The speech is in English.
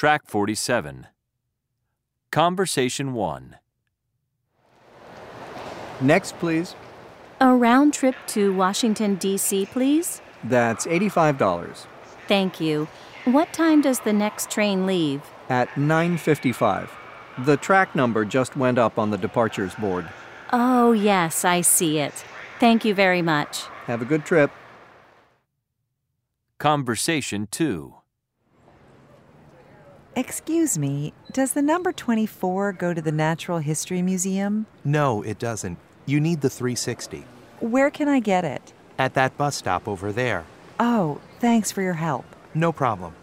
Track 47. Conversation 1. Next, please. A round trip to Washington, D.C., please? That's $85 Thank you. What time does the next train leave? at 9:55. The track number just went up on the departures board. Oh, yes, I see it. Thank you very much. Have a good trip. Conversation 2. Excuse me, does the number 24 go to the Natural History Museum? No, it doesn't. You need the 360. Where can I get it? At that bus stop over there. Oh, thanks for your help. No problem.